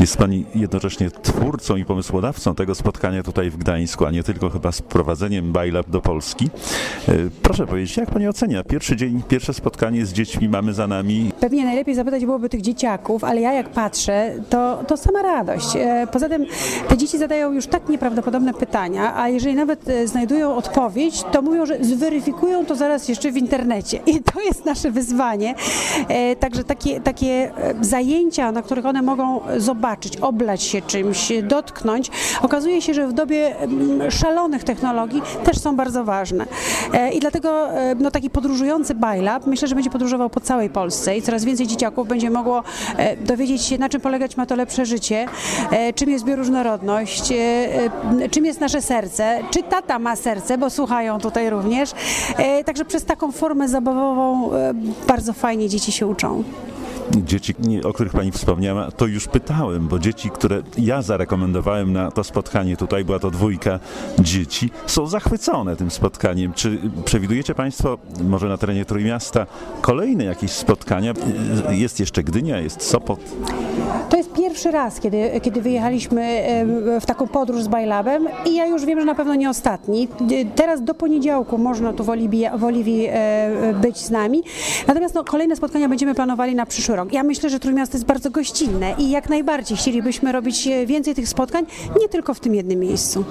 Jest Pani jednocześnie twórcą i pomysłodawcą tego spotkania tutaj w Gdańsku, a nie tylko chyba z prowadzeniem Bajlab do Polski. E, Proszę powiedzieć, jak Pani ocenia? Pierwszy dzień, pierwsze spotkanie z dziećmi mamy za nami. Pewnie najlepiej zapytać byłoby tych dzieciaków, ale ja jak patrzę, to, to sama radość. E, Poza tym te dzieci zadają już tak nieprawdopodobne pytania, a jeżeli nawet e, znajdują odpowiedź, to mówią, że zweryfikują to zaraz jeszcze w internecie. I to jest nasze wyzwanie. Także takie, takie zajęcia, na których one mogą zobaczyć, oblać się czymś, dotknąć, okazuje się, że w dobie mm, szalonych technologii też są bardzo ważne. E, I dlatego e, no, taki podróżujący Bajlab myślę, że będzie podróżował po całej Polsce i coraz więcej dzieciaków będzie mogło e, dowiedzieć się, na czym polegać ma to lepsze życie, czym jest bioróżnorodność, czym jest nasze serce, czy tata ma serce, bo słuchają tutaj również. Także przez taką formę zabawową bardzo fajnie dzieci się uczą. Dzieci, o których Pani wspomniała, to już pytałem, bo dzieci, które ja zarekomendowałem na to spotkanie tutaj, była to dwójka dzieci, są zachwycone tym spotkaniem. Czy przewidujecie Państwo, może na terenie Trójmiasta, kolejne jakieś spotkania? Jest jeszcze Gdynia, jest Sopot. To jest pierwszy raz, kiedy, kiedy wyjechaliśmy w taką podróż z Bajlabem i ja już wiem, że na pewno nie ostatni. Teraz do poniedziałku można tu w Oliwii e, być z nami. Natomiast no, kolejne spotkania będziemy planowali na przyszły Ja myślę, że Trójmiasto jest bardzo gościnne i jak najbardziej chcielibyśmy robić e, więcej tych spotkań, nie tylko w tym jednym miejscu.